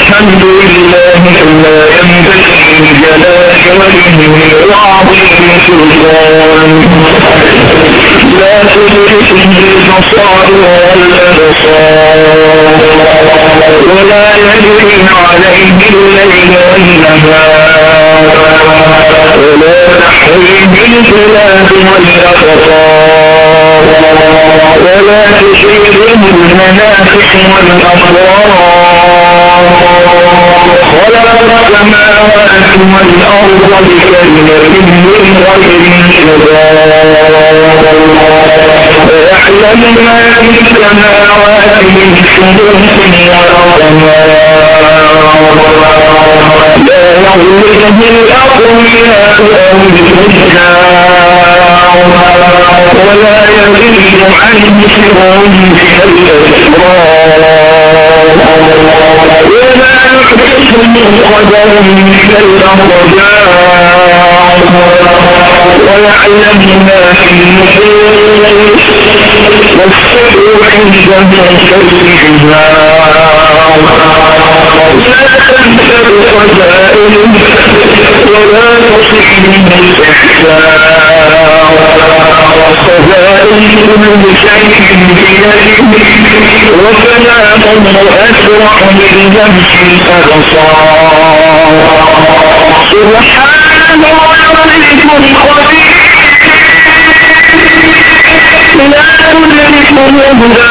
الحمد لله كما ينبغي لجلال وجهه وعظيم سلطان لا تدركه البصار والابصار ولا يجري عليه الليل والنهار ولا تحويه البلاد والابصار ولا تشيره المنافح والأمراض خلق السماوات والأرض بكلمة من غير ويعلم ما في السماوات من شموس ورحمات لا يغلبه الأقوياء أو الفجار ولا يغيب عنه سرهم من الأسرار ولا يحدث من قدر من الأرجاء ويعلم ما في النفوس والسر عنده كالحجاب لا تنسى الخزائن ولا تصح من الإحسان خزائن كل شيء بيده وكلامه أسرع من لمس الأبصار سبحان الملك الخبير لا تدركه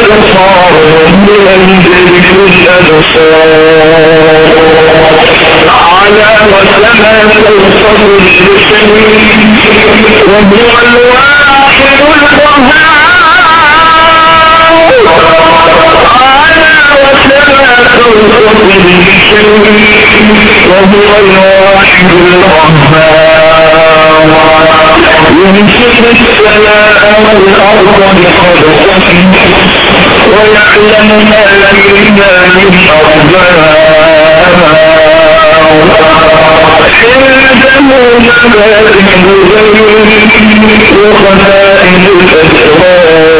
الأبصار وهو الأبصار على وسما توصف البشر وهو الواحد توصف البشر وهو الواحد القهار السماء والأرض ويعلم ما من أرباب عنده وخزائن الأسرار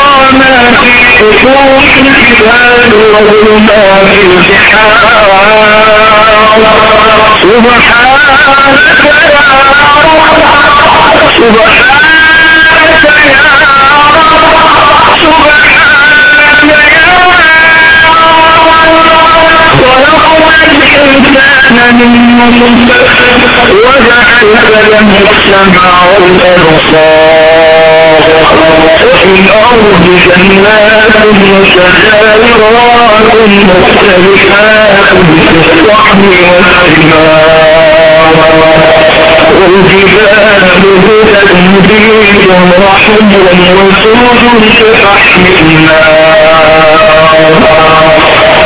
ما في حقوق الجبال وظلمات البحار سبحانك يا رب سبحانك يا رب سبحانك يا الإنسان من نطفة وجعل له السمع والأبصار وفي الأرض جنات متجاورات مختلفات في الصحن والثمار والجبال هدى بيض وحمر وسود كفحم النار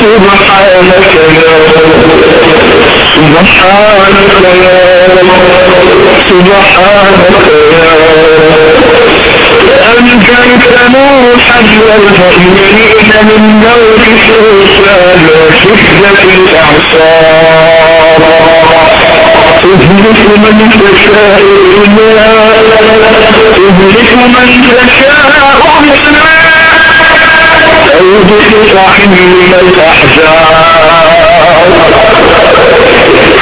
سبحانك يا سبحانك يا سبحانك يا أنجيت نوحا والمؤمنين من نور الشيطان وشدة الأعصار تهلك من تشاء إلا تهلك من تشاء إلا أوجد صحيح الأحزاب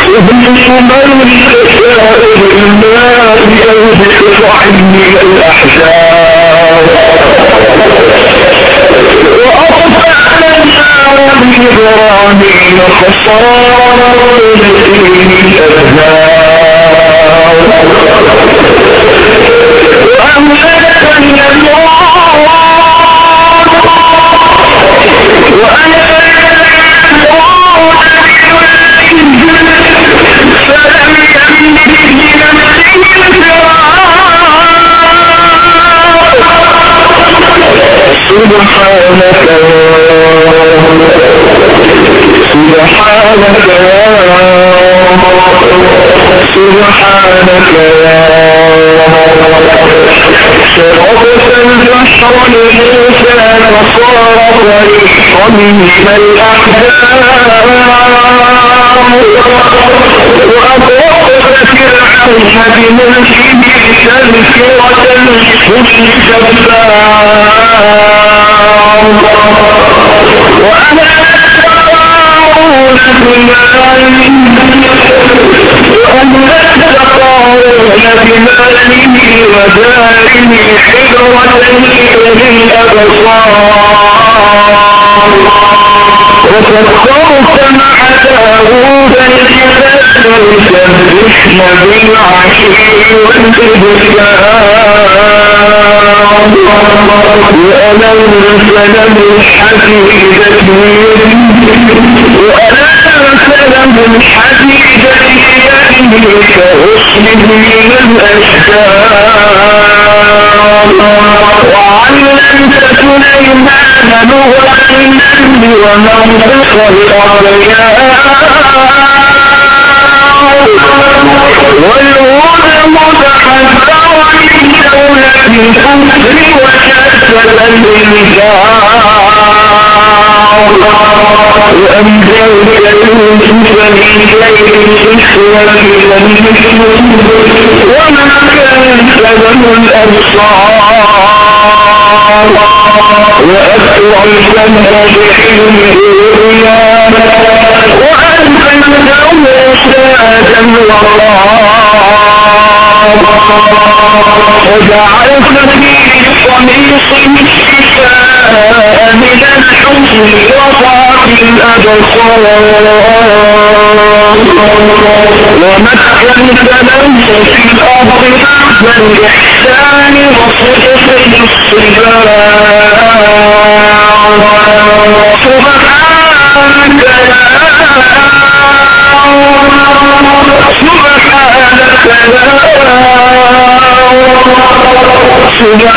تهلك من تشاء إلا أوجد صحيح الأحزاب وأرفعنا كان بإبراهيم خسارا التي أبناء وأملك اليموت وأنا سبحانك سبحانك يا سبحانك يا شرفت البحر لموسى فصار طريقا من الأحزاب وأطرقت فرعون بملكه تذكرة لكل جبار وأنا وسخرت مع داود الجبال يسبحن بالعشي والإبكار وأنا الحديدة وأنا السلام الحديدة يده كغصن من الأشجار وعلمت سليمان لغة النمل ومنطق الأرياء والهدى متحذرا من دولة من ليل الإخوة وما كان له بحلم وأنزلته سادا وجعلت في قميص الشفاء من الحزن وضعف الأبصار ومكنت له في الأرض بعد الإحسان وصدق الصبار سبحانك سبحانك خلقت عيسى بغير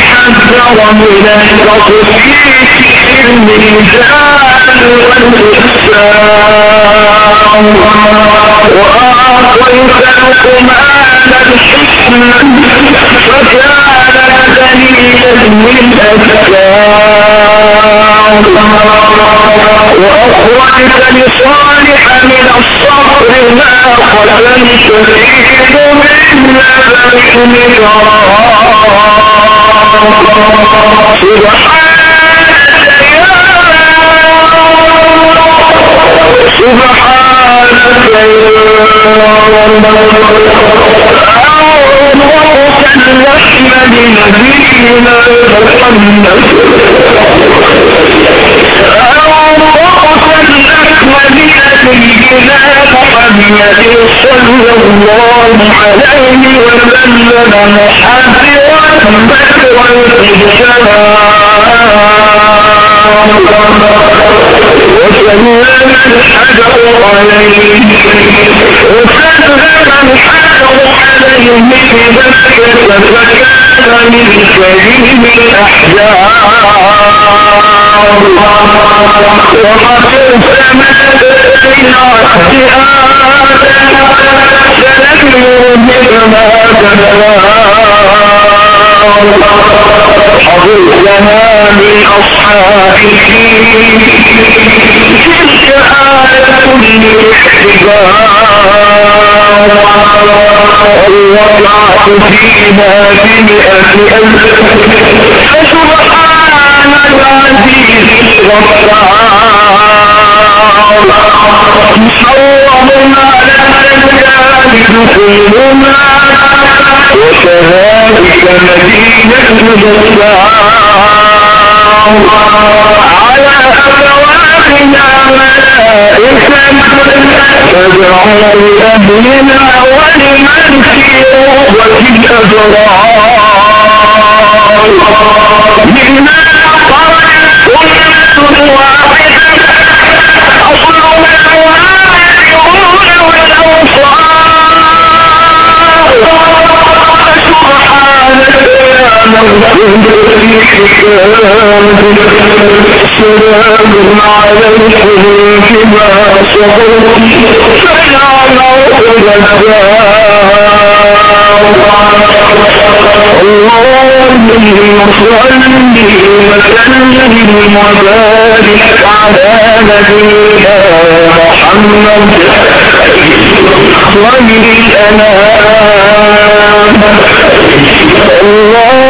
حذر من التصفيق الميزان والإحسان وأعطيت لقمان الحكمة فكان دليلا للأذكار وأخرجت لصالح من الصبر ما خلنت فيه من لبن سبحانك اللحم بنبينا محمد أنقص اللحم بنبينا محمد وسلم الحجر عليه وسلم الحجر عليه بمكة فكان من كريم الأحجار وقد سمت من عهدها سلم بما حفظنا من أصحابه تلك آية الاحتجار ووضعت فيها بمئة ألف فسبحان العزيز الغفار محرم على الجاهد كلهما وكذلك مدينة الغفار على أبوابنا ملائكة فادعوا لأهلنا ولمن في روضة الأبرار منا خرجت سلام عليكم بما صبرتم وبارك على نبينا محمد خير الانام خير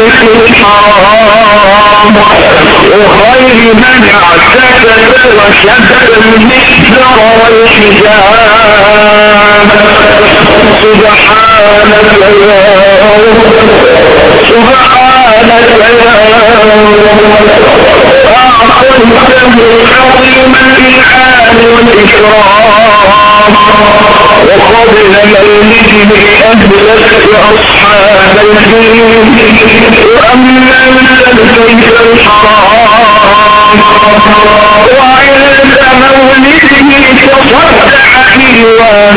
الحرام وخير من اعتدل وشد المحجر والحجاب سبحانك يا سبحانك يا أعطيته عظيم الإنعام والإكرام وقبل مولده أهلك أصحاب الدين وأمنت البيت الحرام وعند مولده تصدع إيوان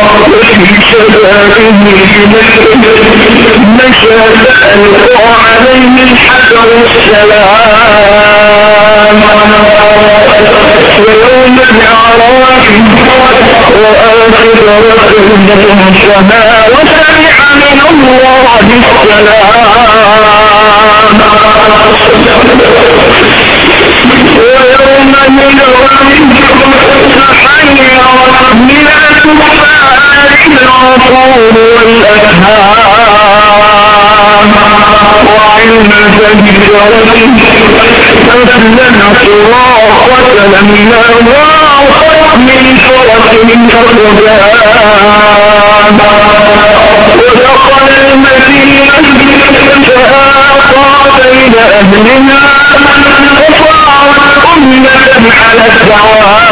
مشى ألقى عليه الحجر السلام ويوم الإعراف وآخر رجل سما وسمع من الله السلام ويوم تحيرت من الكفار العصور والأنهار وعند شجرة فسلم صراخة لما ضاقت من فرس الأقدام ودخل المدينة فآقى بين أهلها وصارت أمة على الدوام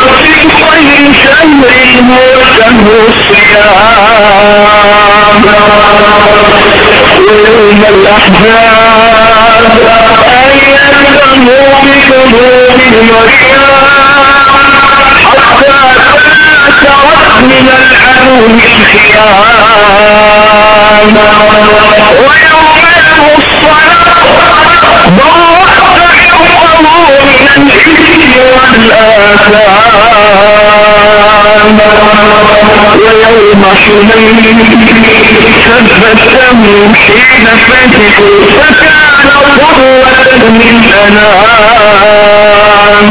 في خير شهر هو شهر الصيام ويوم الأحزاب أيده بقلوب الرياح حتى تأثرت من العدو الخيام ويوم الصلاة ضربت حقه من الحزن والآثام ويوم حنين ثبته حين فتحوا فكان قدوة للأنام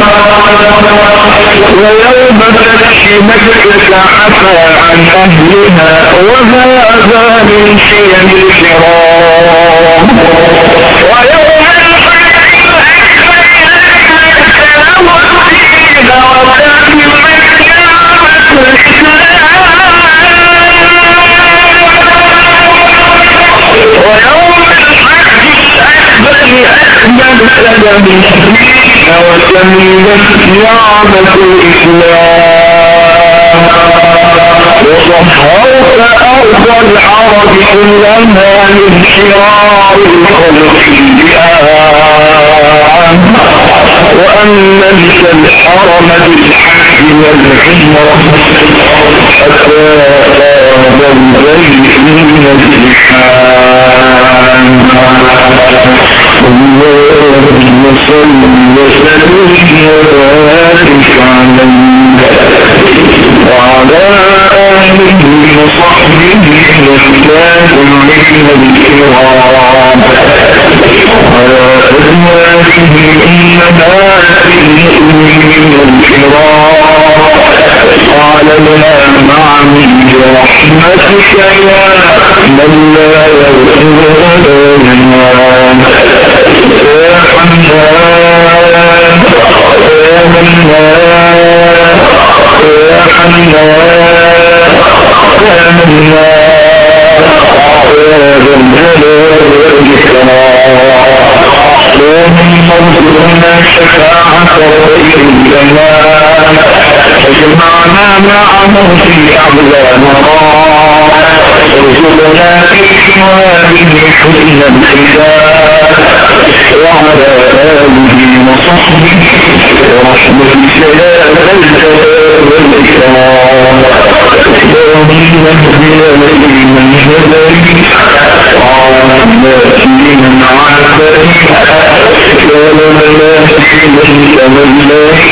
ويوم فتح مكة عفى عن أهلها وهذا من شيم الكرام ويوم وتميزت نعمة الإسلام وصحرت أرض العرب كلها من شرار الخلق بها وأمنت الحرم بالحج والعمرة قام البيت من الحام اللهم صل وسلم وبارك عليه وعلى آله وصحبه والتابعين الكرام وعلى أزواجه أمهات المؤمنين الكرام وعلمنا معا برحمتك يا من لا يغفر لنا يا حنان يا منان يا حنان يا منان يا ذا الجلال والإكرام اللهم ارزقنا شفاعة خير الزمان اجمعنا معه في أعلى مرام ارزقنا في ثوابه حسن الختام وعلى آله وصحبه ورحمة الجلال والإكرام اللهم اهدنا لمن هديت وعافنا فيمن عافيت ولا فيمن توليت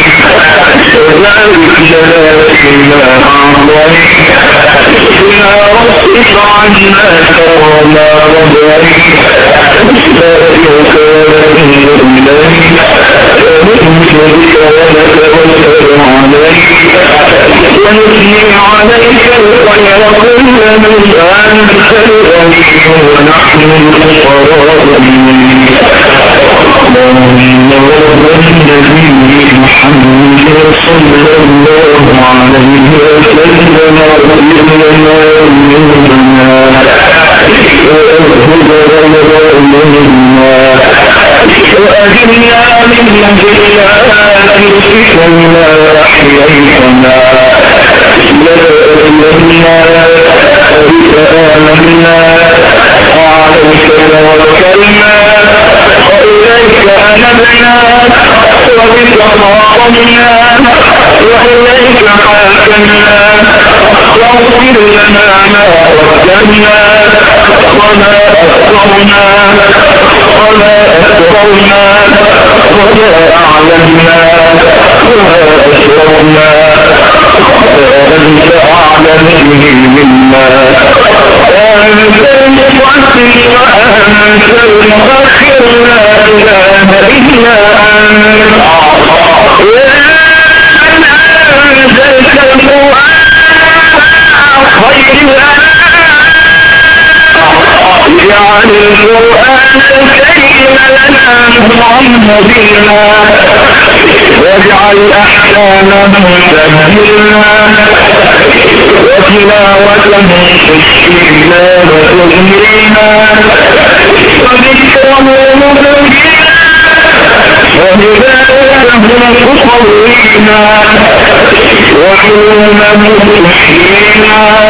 وبارك لنا فيما أعطيت ولا واصرف عنا شر ما رضيت لا يكاد إليك ونؤمن بك ونتوكل عليك ونثني عليك الخير كل من أنت الغني ونحن الفقراء اللهم رب النبي محمد صلى الله عليه وسلم اغفر لنا ذنوبنا وأجرنا من ضياء نفسك ما أحييتنا لا أذلنا بك آمنا وعليك توكلنا وإليك أنبنا وبك خاصمنا وإليك حاكمنا واغفر لنا ما قدمنا وما أسررنا وما أسررنا وما أعلمنا وما أسررنا وأنت أعلم به منا وأنت المقدم وأنت المؤخر لا إله إلا أنت يا من أنزلت القرآن خير اجعل القرآن الكريم لنا نظرا مبينا واجعل أحكامه تنزيلا وتلاوته تشكيلا وتغنينا وذكره مبينا وهدايته مصوينا وعلومه تحيينا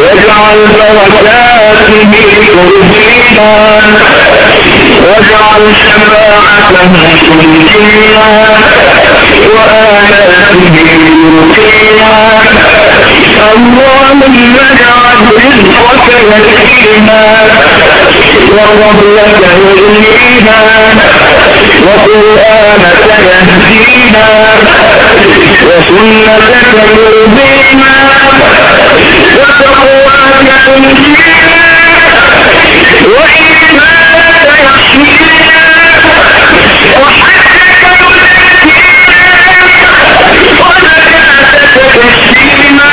واجعل بركاته ترضينا واجعل شفاعته تنجينا وآياته يرقينا اللهم اجعل رزقك يكفينا وفضلك يغنينا وقرآنك يهدينا وسنتك يرضينا وتقواك تنجينا وإيمانك يحمينا وحجك ينجينا وزكاتك تشفينا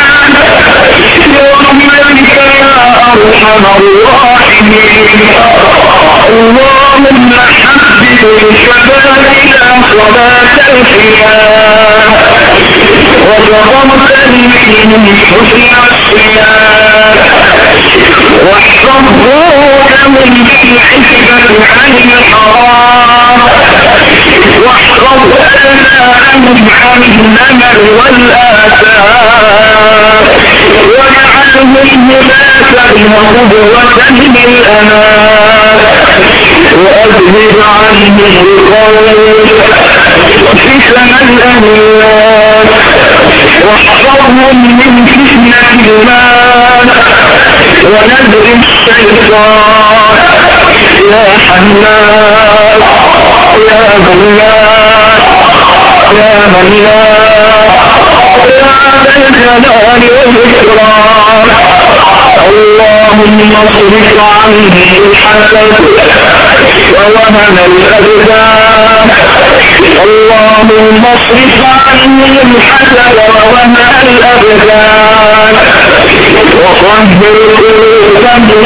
برحمتك يا أرحم الراحمين. اللهم حبب الشباب إلى صلاة القيام وتغمتني من حسن الصيام واحفظه من الحكمة عن الحرام. واحفظ أبناءهم عن النمر والآثار واجعلهم هداة وقدوة للأنام وأذهب عنهم القول فتن الأهوال واحفظهم من فتنة المال ونذر الشيطان. يا حنان يا غلان يا منان يا ذا الجلال والإكرام. اللهم اصرف عني الحسد ووهن الأبدان اللهم اصرف عني الحسد ووهن الأبدان وطهر قلوبهم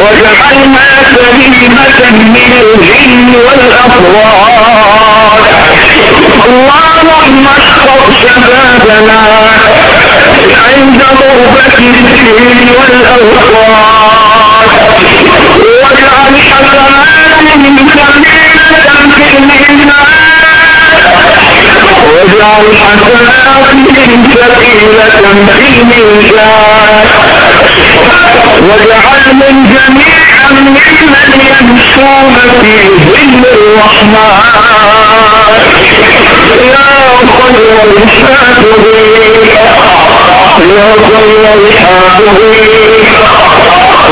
واجعلها سليمة من الجن والأفراد. اللهم احفظ شبابنا عند ضربة الدين والأوقات واجعل حسناتهم كبيرة في الإيمان واجعل حسناتهم ثقيلة في الميزان واجعلهم جميعا ممن يمشون في ظل الرحمن يا خير الحافظين يا خير الحافظين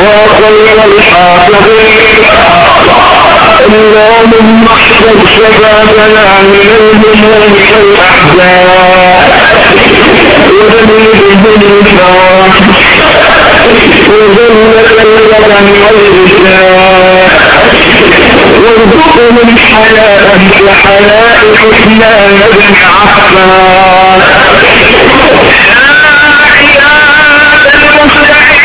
يا خير الحافظين اللهم احفظ شبابنا من الهموم والاحزان وذنبهم الفرح وذلة الوطن والرجال وارزقهم حياة كحياة حسنان بن عفان يا عباد المستعين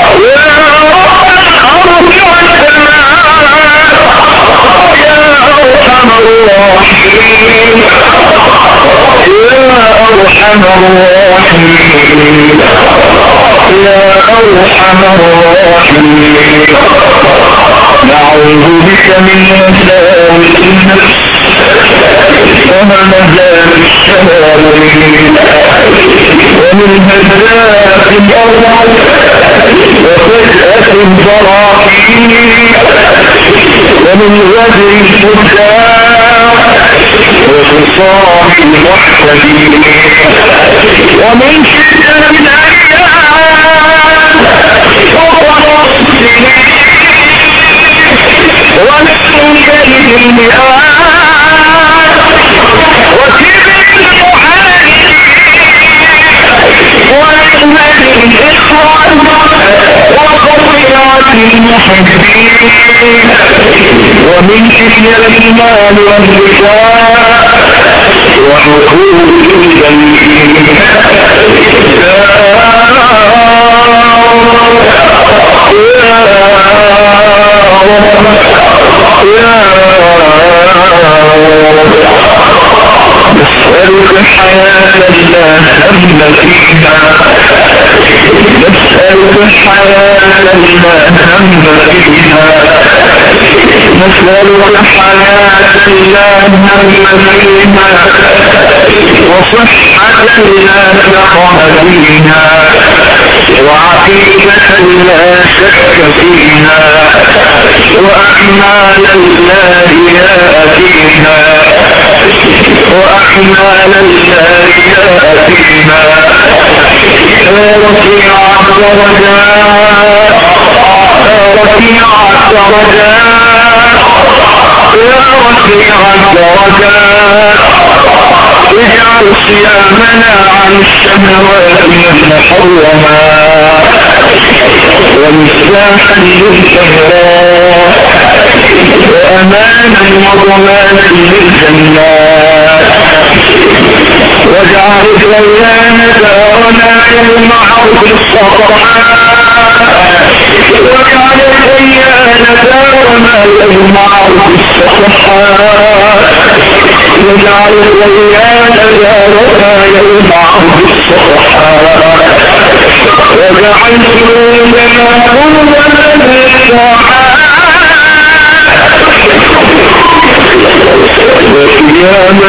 الراحمين يا أرحم الراحمين يا أرحم الراحمين نعوذ بك من مساوي النفس ومهزات الشهوات ومن هزات الأرض وفجأة البراكين ومن وجه الفتاة وخصام المحتدين ومن شدة الأيام وقرص السنين المئات وكبر ومن فتنة المال والنساء وحقوق الجميل نسألك حياة لا هم فيها نسألك حياة لا هم فيها نسألك حياة لا هم فيها وصحة لا سقم فيها وعقيدة لا شك فيها وأعمالا لا رياء فيها وأعمالا لا رياء فيها يا رفيع الدرجات يا رفيع الدرجات يا رفيع الدرجات اجعل صيامنا عن الشهوات المحرمات ومفتاحا للخيرات وأمانا وضمانا للجنات واجعل الأيام دارنا يوم عرض الصفحات واجعل الأيام دارنا يوم عرض الصفحات واجعل الأيام دارنا يوم عرض الصفحات واجعل سرورنا قوة وقيام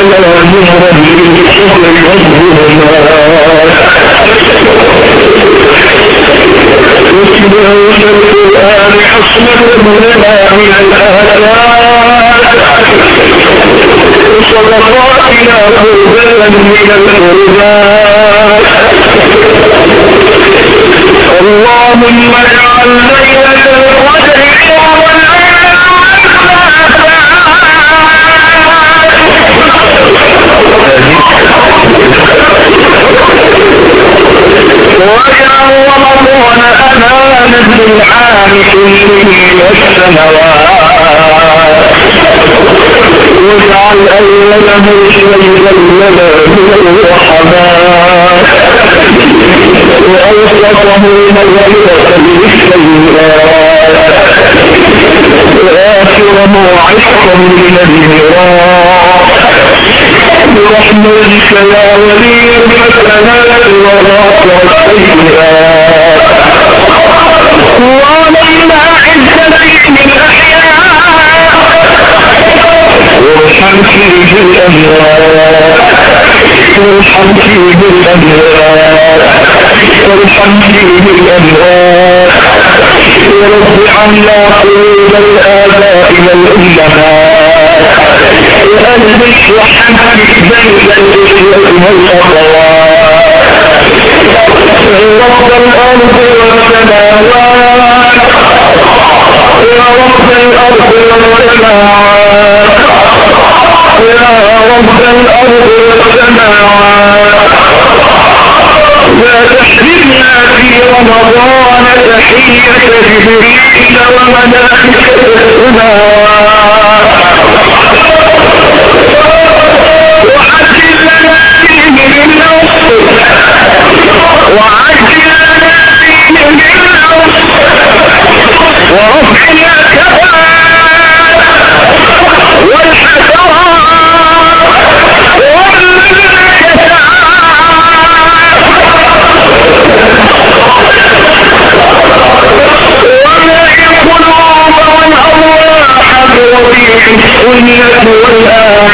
نور للكفر والظلمات واتباع القرآن لنا من وصدقاتنا قربانا من القربات اللهم اجعل ليلة واجعل رمضان أمانا للعام كله والسنوات واجعل شيئا لنا من الرحمات وأوسطه مغفرة للسيئات وآخره عشقا من النيران برحمتك يا ولي الحسنات وغافر السيئات وعلينا عزتي من الأحياء وارحم فيه الأموات الأموات وارحم فيه الأموات ورد عنا قلوب الآباء والأمهات وألبس وحمد بين الإخوة والأخوات رب الأرض والسماوات يا رب الأرض والسماوات. يا رب الأرض والسماوات لا تحرمنا في رمضان تحية جبريل السماوات وعجل لنا فيه بالنصر وعجل لنا فيه بالنصر ورفع الكبائر السنة والآيات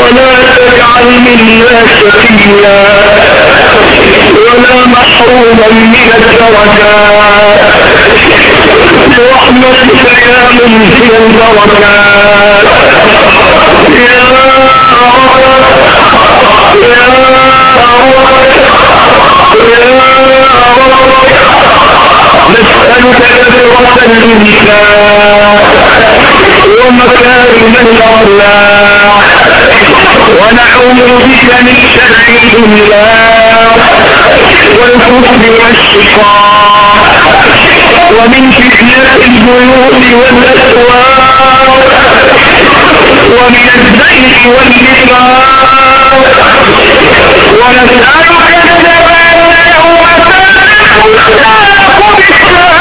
ولا تجعل منا شقيا ولا محروما من الدرجات برحمتك يا منزل البركات يا رب يا رب يا رب نسألك كثرة الإنسان ومكارم الأخلاق ونعوذ بك من شر الدنيا والكفر والشقاء ومن فتنة البيوت والأسواق ومن الزيت والنفاق ونسألك الثبات يوم Yeah.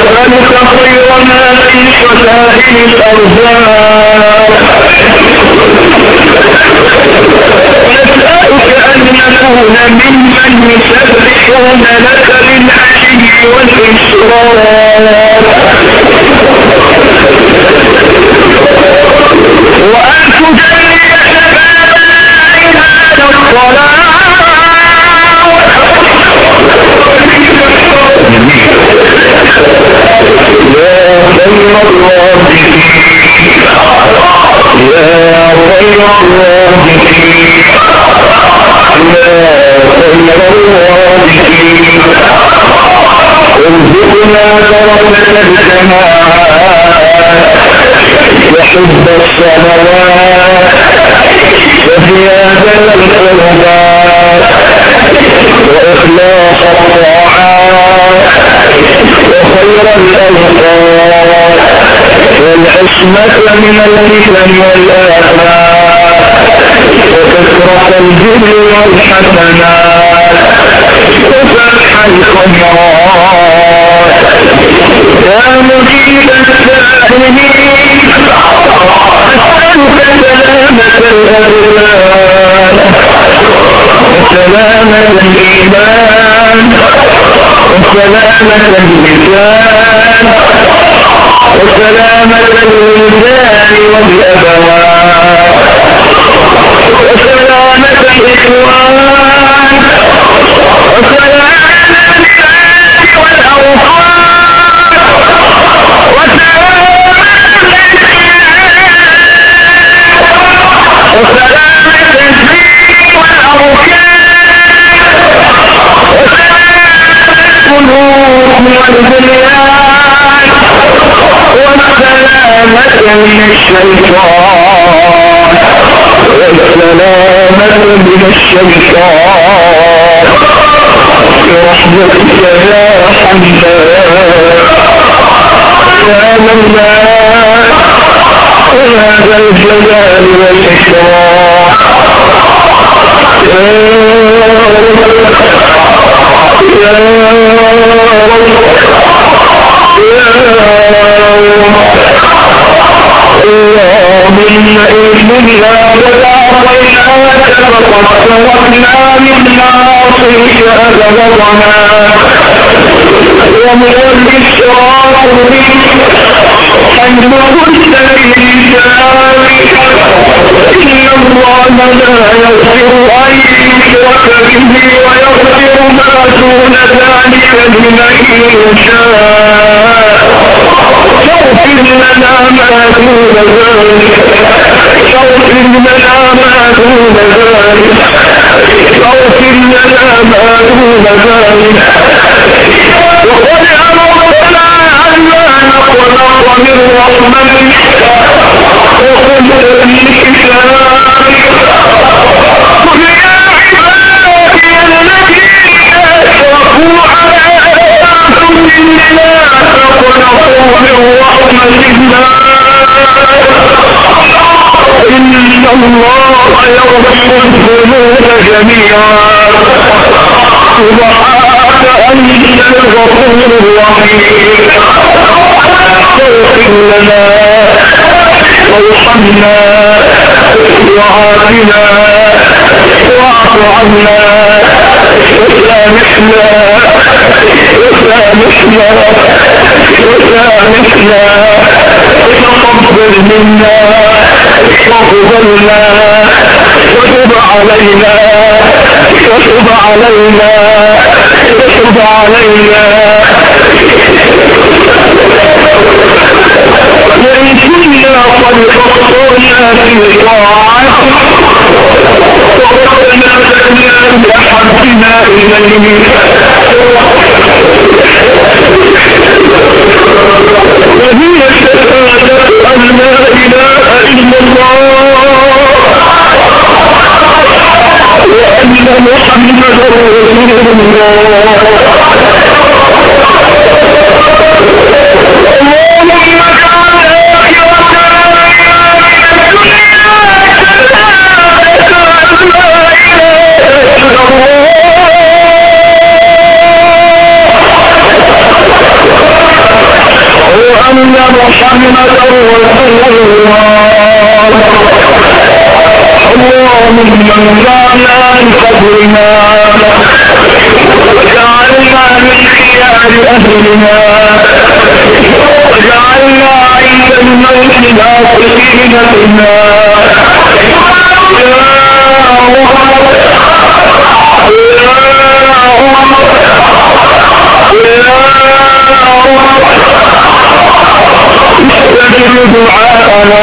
أسألك خير ما في شتائم الأرزاق. نسألك أن نكون ممن يسبحون لك بالعشي والإشراق وأن تجلي شبابنا إلى الصلاة وحب الصلوات وزيادة القربات وإخلاص الطاعات وخير الأوقات والعصمة من الفتن والآفات وكثرة الجر والحسنات. وفتح الخيرات يا مجيب السائلين أسألك سلامة الأولاد وسلامة الإيمان وسلامة اللسان وسلامة الولدان والأبوات وسلامة الإخوان وسلامة والأوقات وسلامة وسلامة من الشيطان والسلامة من الشيطان برحمتك يا حمدان يا منان يا ذا الجلال والإكرام يا اللهم إنا وتعطيناك فقد تركنا من معاصيك أبغضنا ومن الإشراك منك حيث كنت للإسلام إن الله لا يغفر أن يشرك به ويغفر ما دون ذلك لمن يشاء فاغفر لنا ما دون ذلك. فاغفر لنا ما دون ذلك. فاغفر لنا ما دون ذلك وقد أمرتنا أن لا نقنط من رحمتك وقلت كتابك قل يا عبادي الذين أشركوا على أنفسهم لا تقنطوا من رحمة الله إن الله يغفر الذنوب جميعا سبحانك أنت الغفور الرحيم. اغفر لنا وارحمنا وعافنا واعف عنا وسامحنا وسامحنا وسامحنا وتقبل منا واقبلنا وتب علينا وتب علينا وتب علينا وإن كنا قد قصرنا في طاعتك وربنا لنا بأحبنا إليك وهي شهادة أن لا إله إلا الله وأن محمدا رسول الله. وأن محمدا رسول الله اللهم من قبرنا وجعلنا من خيار أهلنا وجعلنا عند الموت ناصرين بنا استمر دعاءنا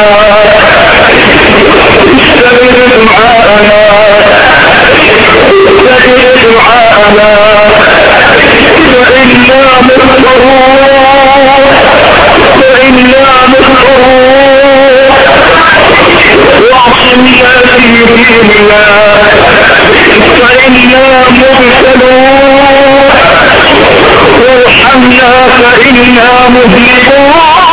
استمر دعاءنا استمر دعاءنا فإنا مضطرون فإنا مضطرون واعصمنا في ديننا فإنا مبتلون وارحمنا فإنا مذنبون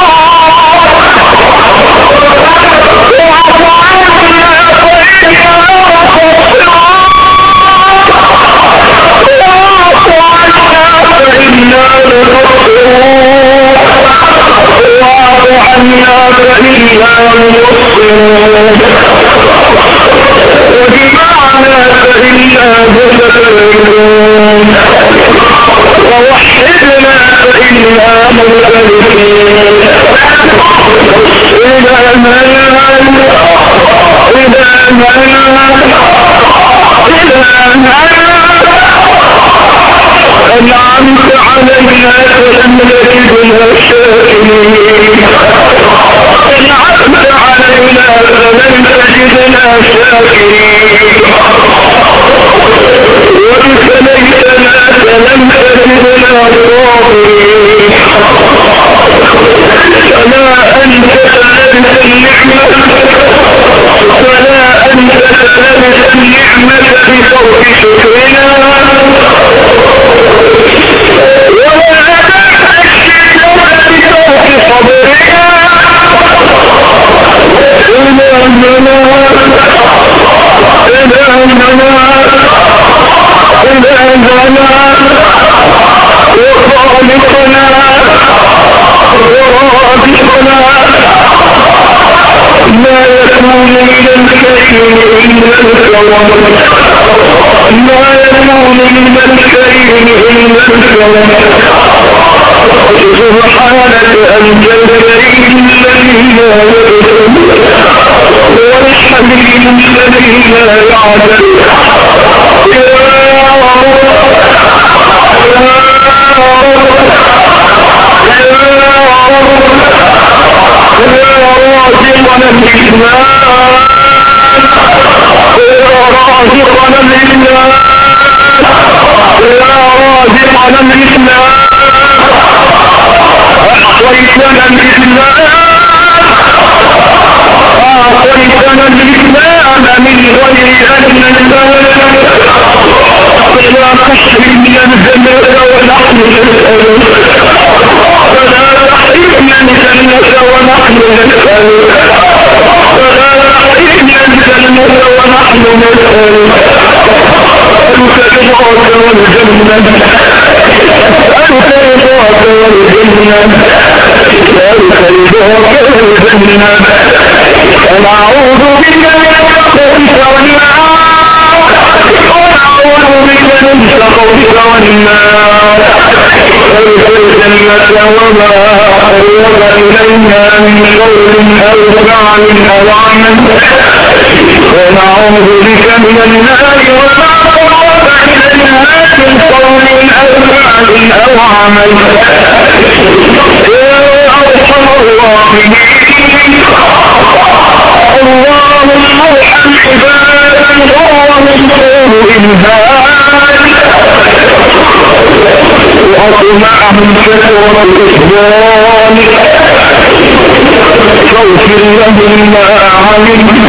أنعمت علينا فلم نجدنا شاكرين أنعمت علينا فلم تجدنا شاكرين وابتليتنا فلم تجدنا صابرين فلا أنت سلمت النعمة فلا أنت سلمت النعمة بفوق شكرنا. ولا أدعت الشكر بفوق صبرنا. إلهنا إلهنا إلهنا ورازقنا ما يكون من الكريم إلا الكرم ما يكون من الكريم إلا الكرم سبحانك أنت الكريم الذي لا يبتل والحليم الذي لا يعدل يا رازقنا تحرمنا الجنة ونحن نسأل ونحن نسأل أسألك رضاك والجنة أسألك رضاك والجنة أسألك رضاك والجنة ونعوذ بك من الخبث الخبث والنار أسألك الجنة وما قرب إليها من قول أو فعل أو عمل ونعوذ بك من النار وما قرب إليها من قول أو فعل أو عمل يا أرحم الراحمين اللهم ارحم عبادك اللهم طول إنهاك وأطمعهم شكر الإخوان. فاغفر لهم ما علمت.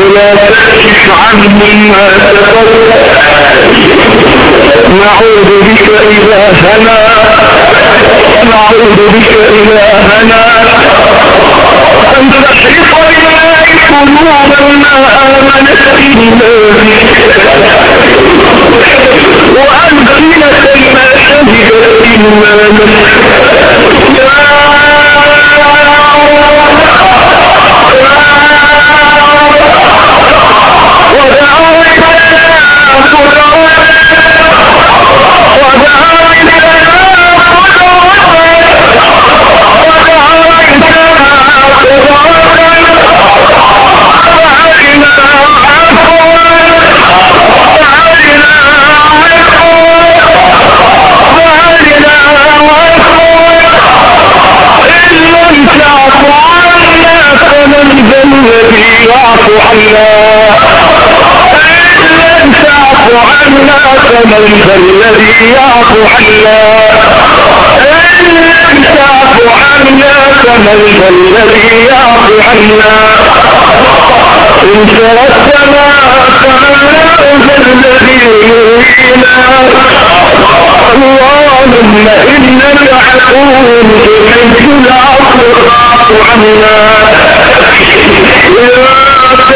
ولا تكشف عنهم ما تفرق نعوذ بك إلهنا نعوذ بك إلهنا أن تحرق إلهي قلوب ما شهدت بالله الله إن تعفو عنا فمن ذا الذي يعفو عنا. إن تعفو عنا فمن ذا الذي يعفو عنا. إن تردنا فمن الذي يرينا. اللهم إنك عفو تحب العفو فاعف عنا.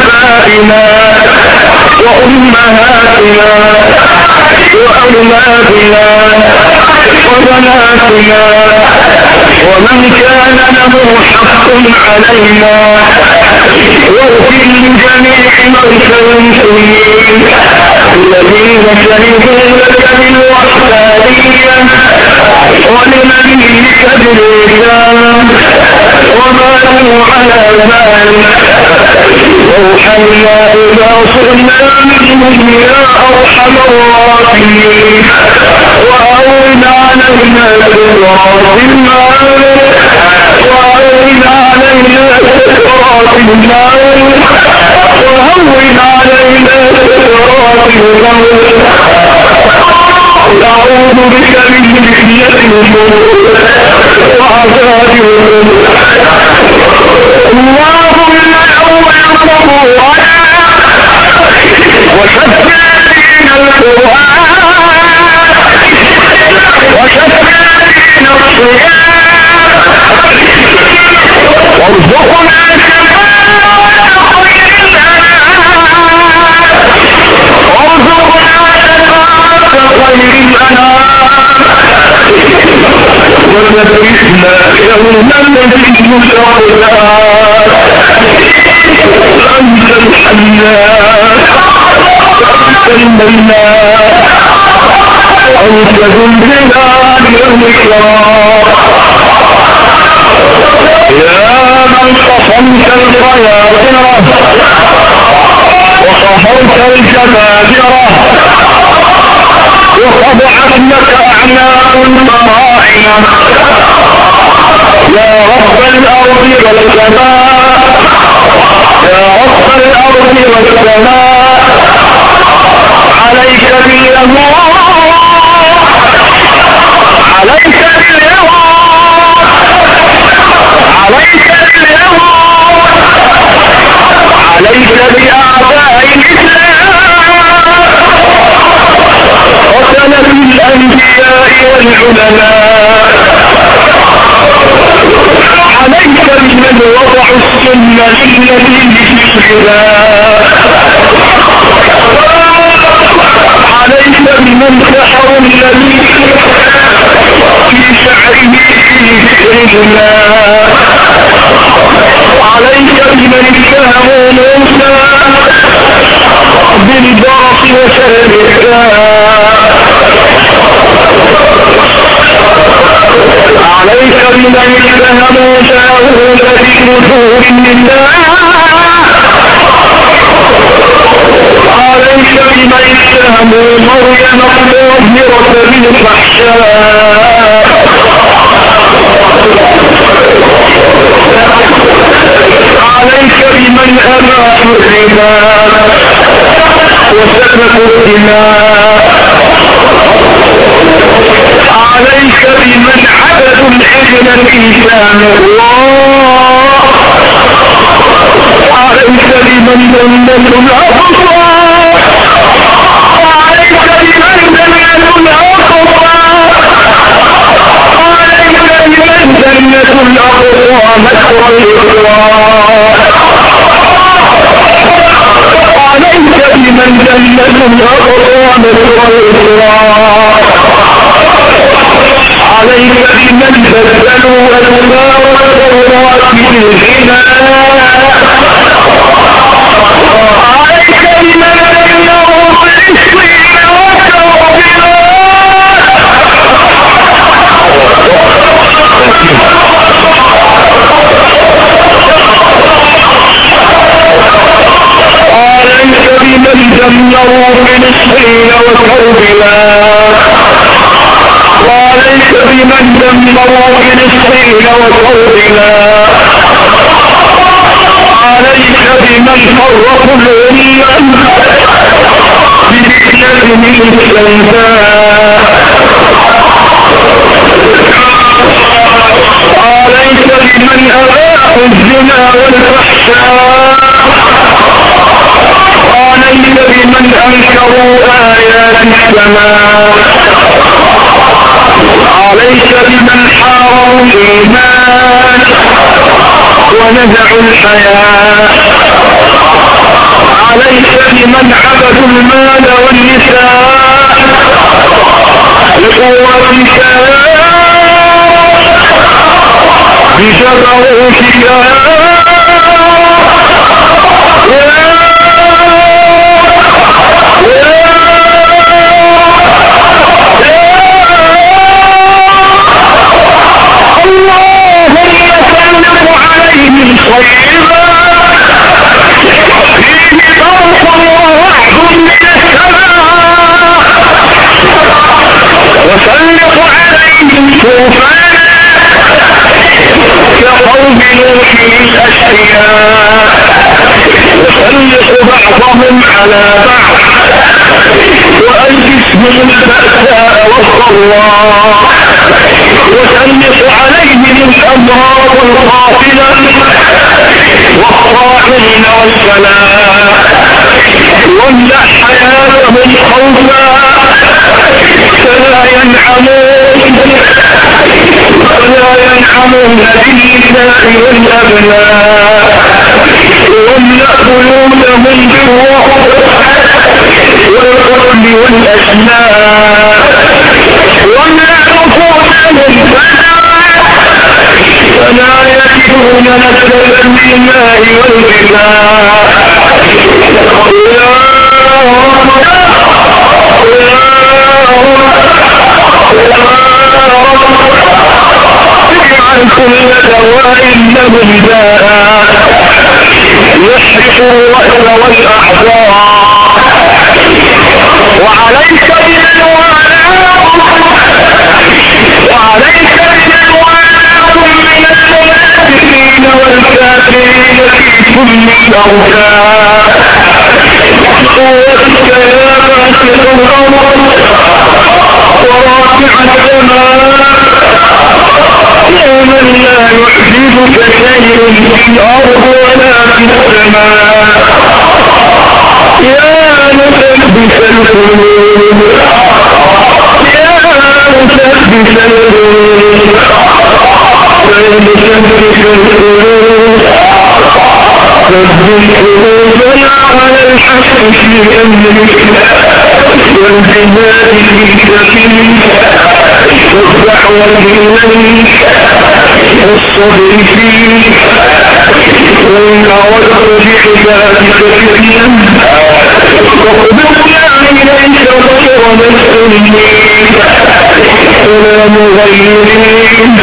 لآبائنا وأمهاتنا وأولادنا وبناتنا ومن كان له حق علينا واغفر لجميع موتى المسلمين الذين شهدوا لك بالوحدانية ولنبيك بالرسالة وماتوا على ذلك وأوحينا إلى منهم يا أرحم الراحمين وأعون علينا بصراط المال وأعون علينا بصراط المال وهون علينا بصراط الموت نعوذ بك من فتنة الموت وعذاب الموت اللهم أول وشفع فينا القرآن وشفع فينا الصيام وارزقنا شفاعة خير وارزقنا شفاعة خير الأنام ونبئنا يوم الذي الحنان أنت المنان أنت ذو الجلال والإكرام يا من قصمت الخياطرة وقهرت الجبابرة وخضعت لك أعناق المراعنة يا رب الأرض والسماء يا رب الأرض والسماء عليك باليهود عليك باليهود عليك باليهود عليك بأعداء الإسلام قتلت الأنبياء والعلماء. في الخلاف عليك سحروا النبي في شعره في الله عليك بمن اتهموا موسى بالبرص وشر عليك بمن اتهموا داود بنفور الله عليك بمن اتهموا مريم الظاهرة بالفحشاء عليك بمن أباحوا الربا وسفكوا الدماء عليك بمن عبدوا العجل الإنسان. الله. عليك بمن ذنبوا الأبصار عليك بمن ذنبوا الأبصار عليك بمن ذنبوا الأبصار مكر عليك بمن عليك بمن بدلوا أسفار التوراة بالغنى بمن بدلوا فلسطين وتوبنا بمن دمروا فلسطين وكربلاء عليك بمن فرقوا الأمة. بفتنتهم السوداء عليك بمن أباحوا الزنا والفحشاء. عليك بمن أنكروا آيات السماء. عليك بمن حاروا الإيمان ونزعوا الحياة؟ عليك بمن عبدوا المال والنساء لقوة بجبروتها اللهم صيبا فيه برق ورعد من السماء وسلط عليهم طوفانا كقوم نوح الاشقياء وسلط بعضهم على بعض وألبسهم البأساء والضراء. وسلط عليهم الأمراض القاتلة والطاعين والبلاء وامنع حياتهم خوفا فلا ينعمون. فلا ينعمون بالنساء والأبناء. وامنع بيوتهم بالرعب والقتل والأسماء وامنع نفوسهم بالماء والغذاء يا رب اجعل كل دواء لهم داء يحرق الرأس والأعضاء وعليك بالولاء وعليك بالولاء من المنافقين والكافرين في كل الأوجاع قوتك يا باسل الأرض ورافع السماء. يا من لا يعجزك شيء في الأرض ولا في السماء. يا مثبت القلوب فيك والعوذ بعبادك فتنة واقبضنا إليك غير مسلمين ولا مغيرين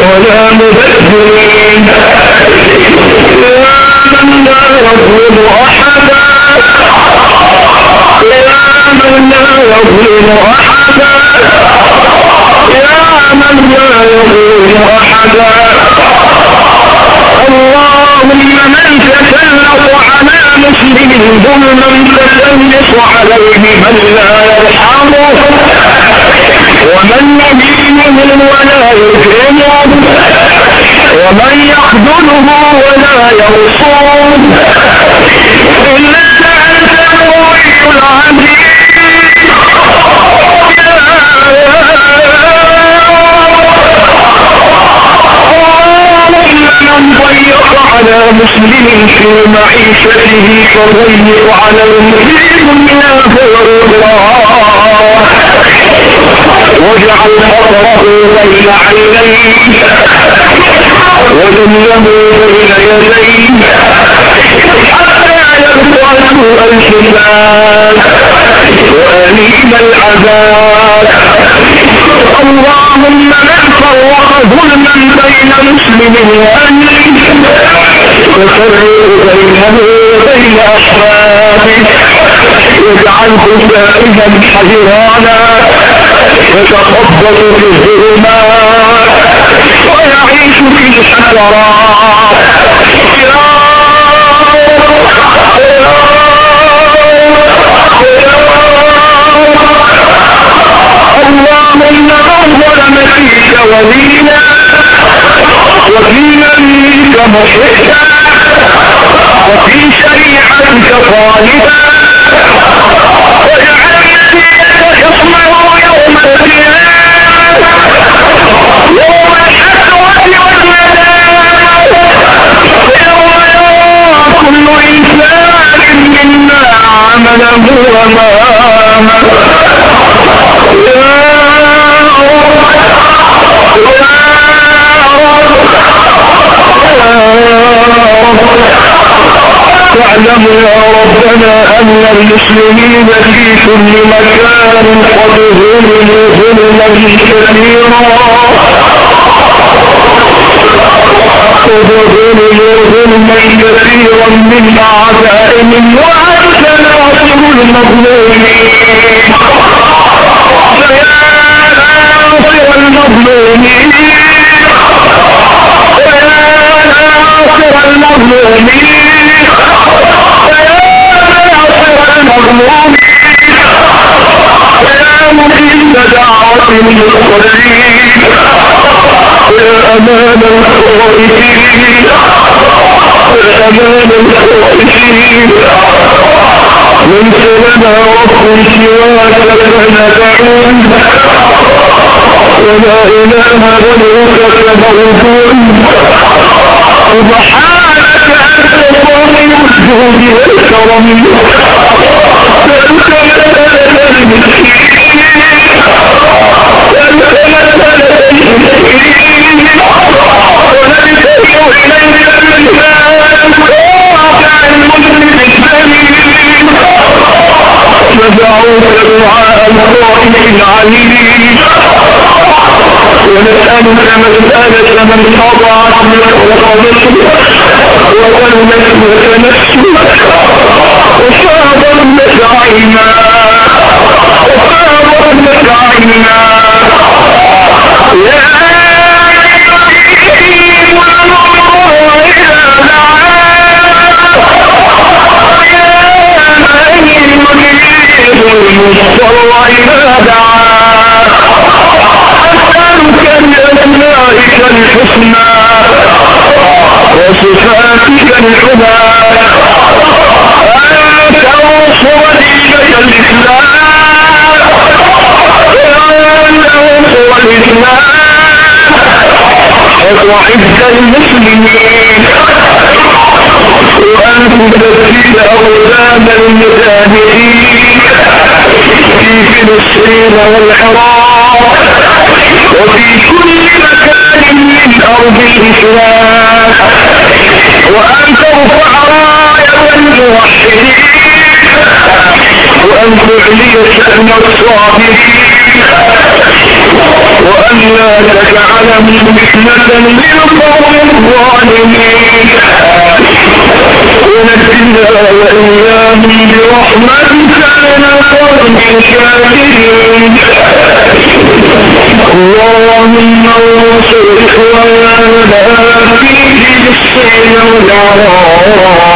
ولا مبدلين يا من لا يظلم أحدا. يا من لا يظلم أحدا يا من لا يظلم أحدا اللهم من تسلط على مسلم ظلما تسلط عليه من لا يرحمه. ومن يهينه ولا يكرمه ومن يخذله ولا إنك أنت القوي العزيز. ضيق على مسلم في معيشته فضيق على المسلم يا الله. واجعل فقره بين عينيه وذله بين يديه. يلقى الحساب وأليم العذاب اللهم من فرق ظلما بين مسلم وأهله وفرق بينه وبين أحبابه عنه سائما حيرانا يتخبط في الظلمات ويعيش في الحسرات محيطا وفي شريعتك طالبا واجعل يديك يصمع يوم القيامة يوم الحسرة والندامة يوم يرى كل عمله وما واعلم يا ربنا أن المسلمين في كل مكان قد ظلموا ظلما كثيرا؟ قد ظلموا ظلما كثيرا من أعدائهم وأنت ناصر المظلومين فيا ناصر المظلومين ويا ناصر المظلومين. يا مقيم دعوة المضطرين يا أمان الخائفين يا أمان الخائفين ليس لنا رب سواك فندعون ولا إله غيرك موجود سبحانك أنت ظالم الجود والكرم القائم العليم ونسألك مسألة من خضعت لك وقضتك لك نفسك وصابر لك عينا وصابر لك عينا المضطر إذا دعا أسألك بأسمائك الحسنى وصفاتك العلى أن تنصر دينك الإسلام أن تنصر الإسلام وتعز المسلمين وأن تبدل أولاد المجاهدين في فلسطين والعراق. وفي كل مكان من أرض الإسلام. وأن ترفع راية الموحدين وأن تعلي شأن الصابرين. وأن لا تجعلهم فتنة للقوم الظالمين. ونجنا وإياهم برحمتك من القوم الكافرين. اللهم انصر إخواننا في فلسطين والعراق.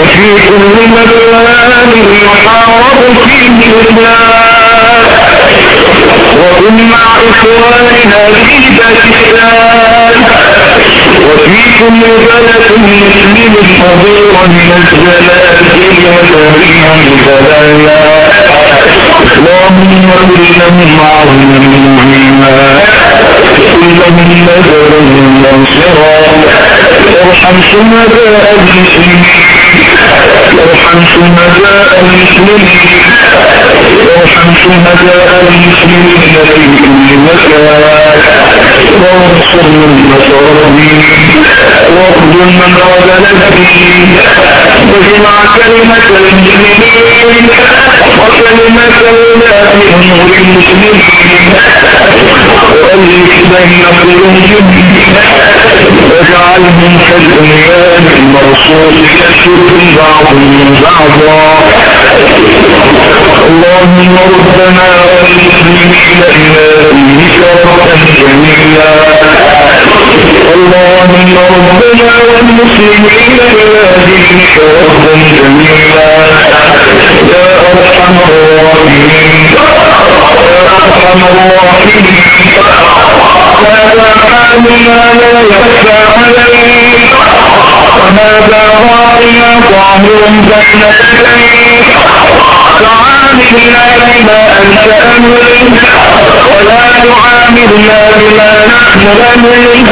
وفي كل مكان يحارب فيه الناس. وكن مع إخواننا في باكستان. وفي كل بلد مسلم حضورا من الزلازل وتاريخ البلايا اللهم كلهم عظيما كلهم نذرا منصرا ارحم شهداء المسلمين ارحم شهداء المسلمين ارحم شهداء المسلمين في كل مكان وانصر المسارين واخذل من رجل الدين واجمع كلمة المسلمين وكلمة الله نور المسلمين وألف بين قلوبهم واجعلهم كالبنيان المرصوص يشد بعضهم بعضا اللهم ربنا والمسلمين إلى دينك ربا جميلا اللهم ربنا والمسلمين إلى دينك ربا جميلا يا أرحم الراحمين. يا أرحم الراحمين. هذا حالنا لا يخفى عليك وهذا راعنا ظاهر بين تعاملنا بما أنت أمري ولا تعاملنا بما نحن أمري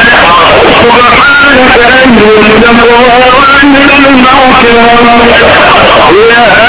سبحانك أنت الدمر وأنت المغفرة يا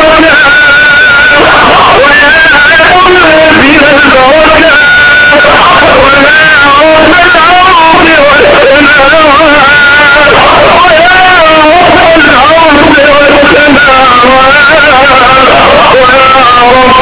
آله